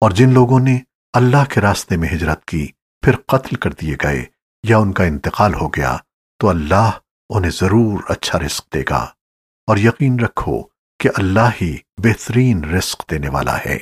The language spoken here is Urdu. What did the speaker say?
اور جن لوگوں نے اللہ کے راستے میں ہجرت کی، پھر قتل کر دیے گئے یا ان کا انتقال ہو گیا، تو اللہ انہیں ضرور اچھا رزق دے گا۔ اور یقین رکھو کہ اللہ ہی بہترین رزق دینے والا ہے۔